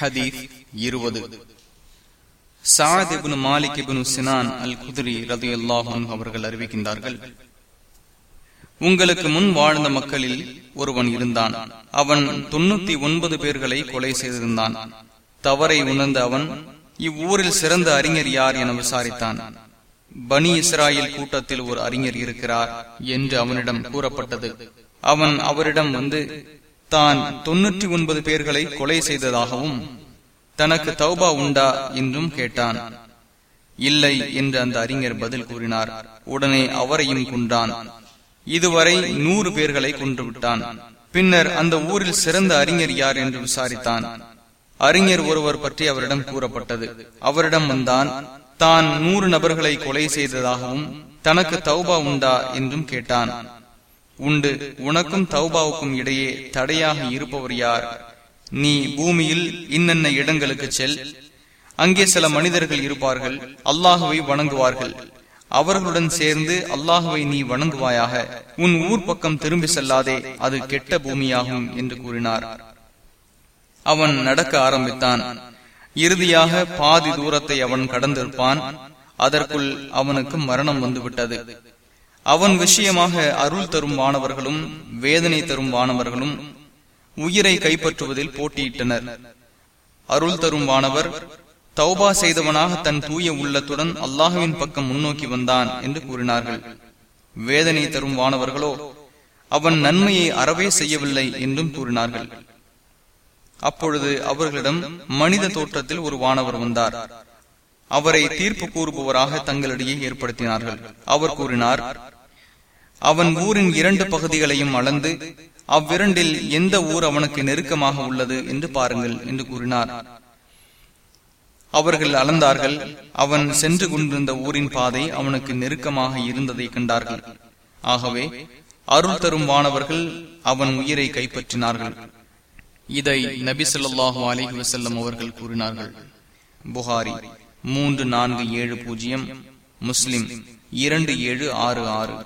ஹதீஸ் இருபது. Saad ibn Malik ibn Sinan al Khudri ரதி அல்லாஹும் அவர்கள் அறிவிக்கின்றார்கள் உங்களுக்கு முன் வாழ்ந்த மக்களில் ஒருவன் இருந்தான். அவன் தொண்ணூத்தி ஒன்பது பேர்களை கொலை செய்திருந்தான். தவறை உணர்ந்த அவன் இவ்வூரில் சிறந்த அறிஞர் யார் என விசாரித்தான். பனி இஸ்ராயில் கூட்டத்தில் ஒரு அறிஞர் இருக்கிறார் என்று அவனிடம் கூறப்பட்டது. அவன் அவரிடம் வந்து தான் தொன்னூற்றி ஒன்பது பேர்களை கொலை செய்ததாகவும் தனக்கு தௌபா உண்டா என்றும் கேட்டான். இல்லை என்று அந்த அறிஞர் பதில் கூறினார். உடனே அவரையும் கொண்டான் இதுவரை நூறு பேர்களை கொன்றுவிட்டான். பின்னர் அந்த ஊரில் சிறந்த அறிஞர் யார் என்று விசாரித்தான். அறிஞர் ஒருவர் பற்றி அவரிடம் கூறப்பட்டது. அவரிடம் வந்தான் தான் நூறு நபர்களை கொலை செய்ததாகவும் தனக்கு தௌபா உண்டா? என்றும் கேட்டான். உண்டு. உனக்கும் தௌபாவுக்கும் இடையே தடையாக இருப்பவர் யார்? நீ பூமியில் இன்னென்ன இடங்களுக்கு செல். அங்கே சில மனிதர்கள் இருப்பார்கள். அல்லாஹுவை வணங்குவார்கள். அவர்களுடன் சேர்ந்து அல்லாஹுவை நீ வணங்குவாயாக. உன் ஊர் பக்கம் திரும்பி செல்லாதே. அது கெட்ட பூமியாகும் என்று கூறினார். அவன் நடக்க ஆரம்பித்தான். இறுதியாக பாதி தூரத்தை அவன் கடந்திருப்பான். அதற்குள் அவனுக்கு மரணம் வந்துவிட்டது. அவன் விஷயமாக அருள் தரும் வானவர்களும் வேதனை தரும் வானவர்களும் உயிரை கைப்பற்றுவதில் போட்டியிட்டனர். அருள் தரும் வானவர் தௌபா செய்தவனாக தன் தூய உள்ளத்துடன் அல்லாஹுவின் பக்கம் முன்னோக்கி வந்தான் என்று கூறினார்கள். வேதனை தரும் வானவர்களோ அவன் நன்மையை அறவே செய்யவில்லை என்றும் கூறினார்கள். அப்பொழுது அவர்களிடம் மனித தோற்றத்தில் ஒரு வானவர் வந்தார். அவரை தீர்ப்பு கூறுபவராக தங்களிடையே ஏற்படுத்தினார்கள். அவர் கூறினார் அவன் ஊரின் இரண்டு பகுதிகளையும் அளந்து அவ்விரண்டில் எந்த ஊர் அவனுக்கு நெருக்கமாக உள்ளது என்று பாருங்கள் என்று கூறினார். அவர்கள் அளந்தார்கள் அவன் சென்று கொண்டிருந்த ஊரின் பாதை அவனுக்கு நெருக்கமாக இருந்ததை கண்டார்கள். ஆகவே அருள் தரும் வானவர்கள் அவன் உயிரை கைப்பற்றினார்கள். இதை நபி சொல்லாஹு அலிஹி வசல்லம் அவர்கள் கூறினார்கள். புகாரி மூன்று நான்கு ஏழு பூஜ்ஜியம் முஸ்லிம் இரண்டு ஏழு ஆறு ஆறு.